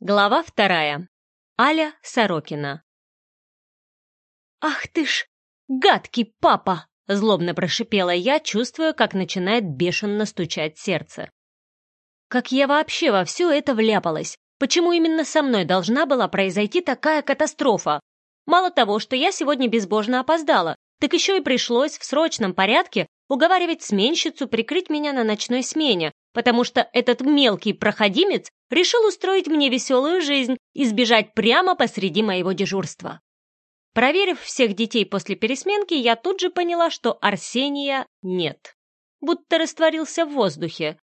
Глава вторая. Аля Сорокина. «Ах ты ж, гадкий папа!» — злобно прошипела я, чувствуя, как начинает бешено стучать сердце. Как я вообще во все это вляпалась? Почему именно со мной должна была произойти такая катастрофа? Мало того, что я сегодня безбожно опоздала, так еще и пришлось в срочном порядке уговаривать сменщицу прикрыть меня на ночной смене, потому что этот мелкий проходимец решил устроить мне веселую жизнь и сбежать прямо посреди моего дежурства. Проверив всех детей после пересменки, я тут же поняла, что Арсения нет. Будто растворился в воздухе.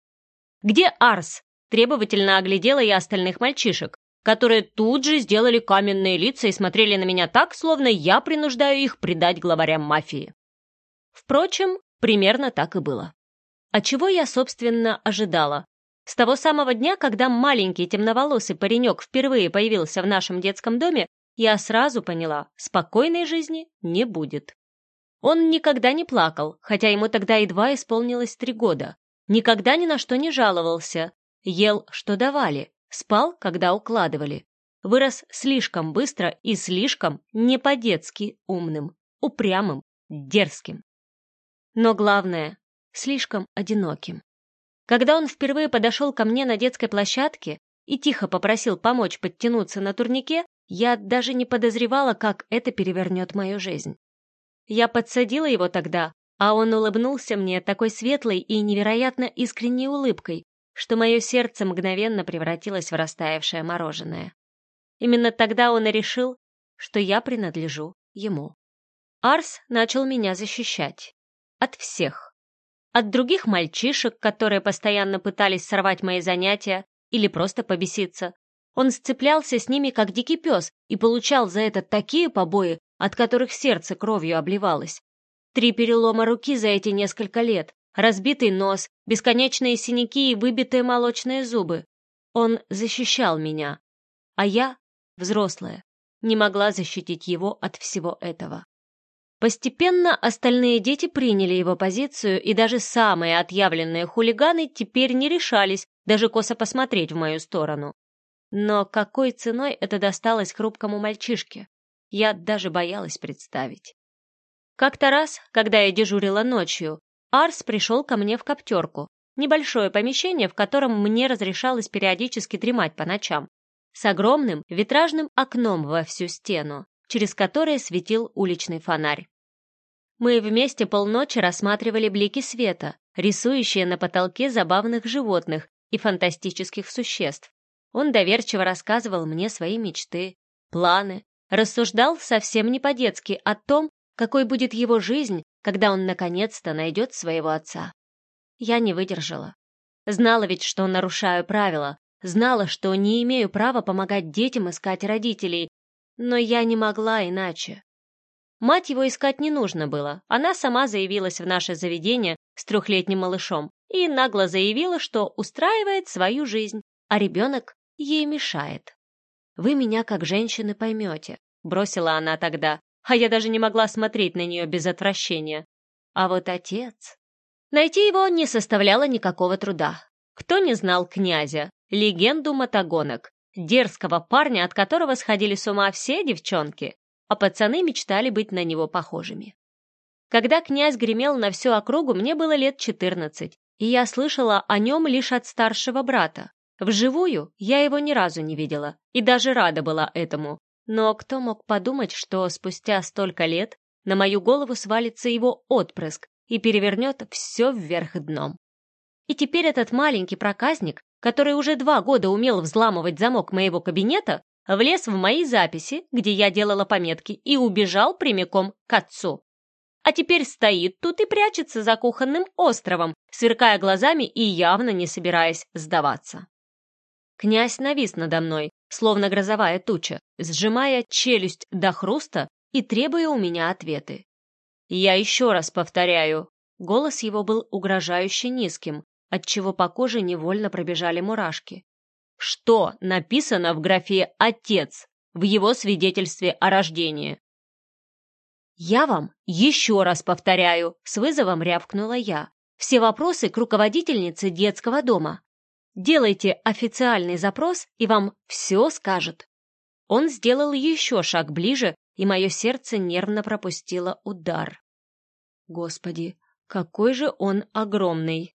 «Где Арс?» – требовательно оглядела я остальных мальчишек, которые тут же сделали каменные лица и смотрели на меня так, словно я принуждаю их предать главарям мафии. Впрочем, примерно так и было. А чего я, собственно, ожидала? С того самого дня, когда маленький темноволосый паренек впервые появился в нашем детском доме, я сразу поняла, спокойной жизни не будет. Он никогда не плакал, хотя ему тогда едва исполнилось три года. Никогда ни на что не жаловался. Ел, что давали, спал, когда укладывали. Вырос слишком быстро и слишком не по-детски умным, упрямым, дерзким. Но главное, слишком одиноким. Когда он впервые подошел ко мне на детской площадке и тихо попросил помочь подтянуться на турнике, я даже не подозревала, как это перевернет мою жизнь. Я подсадила его тогда, а он улыбнулся мне такой светлой и невероятно искренней улыбкой, что мое сердце мгновенно превратилось в растаявшее мороженое. Именно тогда он и решил, что я принадлежу ему. Арс начал меня защищать. От всех от других мальчишек, которые постоянно пытались сорвать мои занятия или просто побеситься. Он сцеплялся с ними, как дикий пес, и получал за это такие побои, от которых сердце кровью обливалось. Три перелома руки за эти несколько лет, разбитый нос, бесконечные синяки и выбитые молочные зубы. Он защищал меня, а я, взрослая, не могла защитить его от всего этого. Постепенно остальные дети приняли его позицию, и даже самые отъявленные хулиганы теперь не решались даже косо посмотреть в мою сторону. Но какой ценой это досталось хрупкому мальчишке, я даже боялась представить. Как-то раз, когда я дежурила ночью, Арс пришел ко мне в коптерку, небольшое помещение, в котором мне разрешалось периодически дремать по ночам, с огромным витражным окном во всю стену, через которое светил уличный фонарь. Мы вместе полночи рассматривали блики света, рисующие на потолке забавных животных и фантастических существ. Он доверчиво рассказывал мне свои мечты, планы, рассуждал совсем не по-детски о том, какой будет его жизнь, когда он наконец-то найдет своего отца. Я не выдержала. Знала ведь, что нарушаю правила, знала, что не имею права помогать детям искать родителей, но я не могла иначе. Мать его искать не нужно было, она сама заявилась в наше заведение с трехлетним малышом и нагло заявила, что устраивает свою жизнь, а ребенок ей мешает. «Вы меня как женщины поймете», — бросила она тогда, а я даже не могла смотреть на нее без отвращения. А вот отец... Найти его не составляло никакого труда. Кто не знал князя, легенду мотогонок, дерзкого парня, от которого сходили с ума все девчонки, а пацаны мечтали быть на него похожими. Когда князь гремел на всю округу, мне было лет 14, и я слышала о нем лишь от старшего брата. Вживую я его ни разу не видела, и даже рада была этому. Но кто мог подумать, что спустя столько лет на мою голову свалится его отпрыск и перевернет все вверх дном. И теперь этот маленький проказник который уже два года умел взламывать замок моего кабинета, влез в мои записи, где я делала пометки, и убежал прямиком к отцу. А теперь стоит тут и прячется за кухонным островом, сверкая глазами и явно не собираясь сдаваться. Князь навис надо мной, словно грозовая туча, сжимая челюсть до хруста и требуя у меня ответы. Я еще раз повторяю. Голос его был угрожающе низким, отчего по коже невольно пробежали мурашки. Что написано в графе «Отец» в его свидетельстве о рождении? «Я вам еще раз повторяю», — с вызовом рявкнула я. «Все вопросы к руководительнице детского дома». Делайте официальный запрос, и вам все скажут. Он сделал еще шаг ближе, и мое сердце нервно пропустило удар. Господи, какой же он огромный!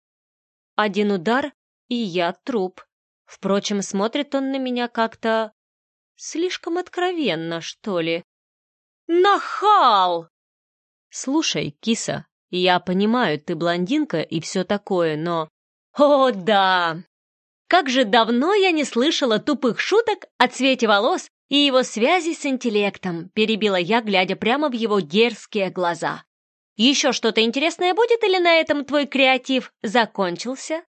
Один удар, и я труп. Впрочем, смотрит он на меня как-то... слишком откровенно, что ли. Нахал! Слушай, киса, я понимаю, ты блондинка и все такое, но... О, да! Как же давно я не слышала тупых шуток о цвете волос и его связи с интеллектом, перебила я, глядя прямо в его дерзкие глаза. Еще что-то интересное будет или на этом твой креатив закончился?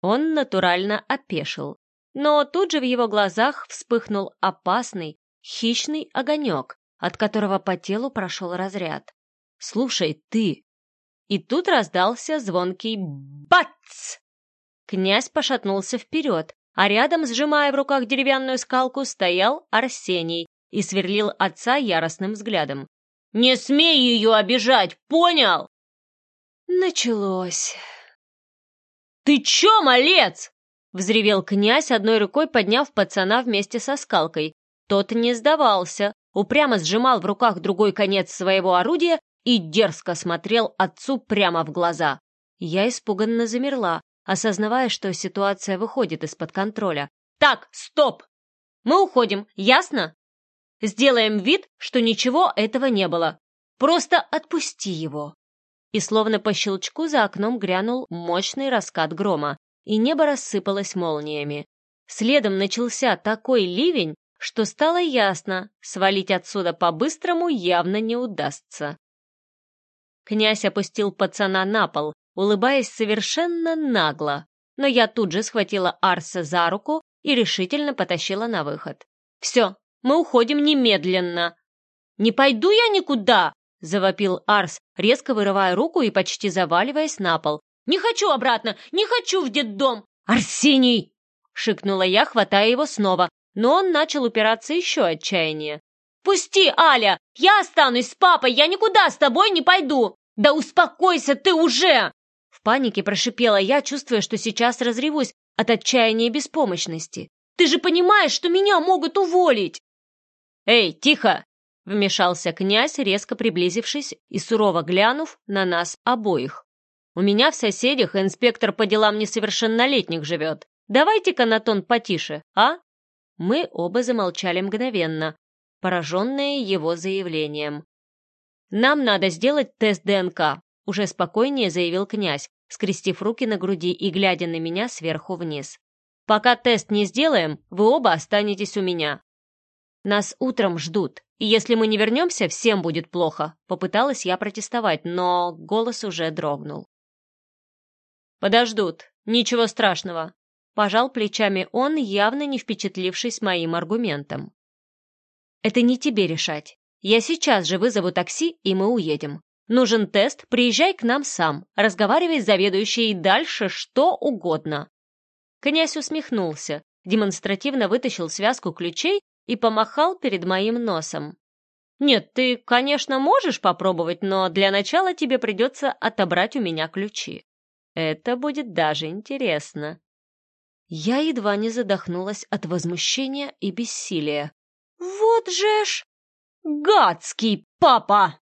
Он натурально опешил, но тут же в его глазах вспыхнул опасный, хищный огонек, от которого по телу прошел разряд. «Слушай, ты!» И тут раздался звонкий «бац!» Князь пошатнулся вперед, а рядом, сжимая в руках деревянную скалку, стоял Арсений и сверлил отца яростным взглядом. «Не смей ее обижать, понял?» Началось. «Ты че, малец?» — взревел князь, одной рукой подняв пацана вместе со скалкой. Тот не сдавался, упрямо сжимал в руках другой конец своего орудия и дерзко смотрел отцу прямо в глаза. Я испуганно замерла, осознавая, что ситуация выходит из-под контроля. «Так, стоп! Мы уходим, ясно? Сделаем вид, что ничего этого не было. Просто отпусти его!» И словно по щелчку за окном грянул мощный раскат грома, и небо рассыпалось молниями. Следом начался такой ливень, что стало ясно, свалить отсюда по-быстрому явно не удастся. Князь опустил пацана на пол, улыбаясь совершенно нагло, но я тут же схватила Арса за руку и решительно потащила на выход. «Все, мы уходим немедленно!» «Не пойду я никуда!» — завопил Арс, резко вырывая руку и почти заваливаясь на пол. «Не хочу обратно! Не хочу в детдом!» «Арсений!» — шикнула я, хватая его снова, но он начал упираться еще отчаяние. «Пусти, Аля! Я останусь с папой! Я никуда с тобой не пойду!» «Да успокойся ты уже!» В панике прошипела я, чувствуя, что сейчас разревусь от отчаяния и беспомощности. «Ты же понимаешь, что меня могут уволить!» «Эй, тихо!» — вмешался князь, резко приблизившись и сурово глянув на нас обоих. «У меня в соседях инспектор по делам несовершеннолетних живет. Давайте-ка на тон потише, а?» Мы оба замолчали мгновенно, пораженные его заявлением. «Нам надо сделать тест ДНК», — уже спокойнее заявил князь, скрестив руки на груди и глядя на меня сверху вниз. «Пока тест не сделаем, вы оба останетесь у меня». «Нас утром ждут, и если мы не вернемся, всем будет плохо», — попыталась я протестовать, но голос уже дрогнул. «Подождут, ничего страшного», — пожал плечами он, явно не впечатлившись моим аргументом. «Это не тебе решать. Я сейчас же вызову такси, и мы уедем. Нужен тест, приезжай к нам сам, разговаривай с заведующей и дальше что угодно». Князь усмехнулся, демонстративно вытащил связку ключей и помахал перед моим носом. «Нет, ты, конечно, можешь попробовать, но для начала тебе придется отобрать у меня ключи. Это будет даже интересно». Я едва не задохнулась от возмущения и бессилия. «Вот же ж!» «Гадский папа!»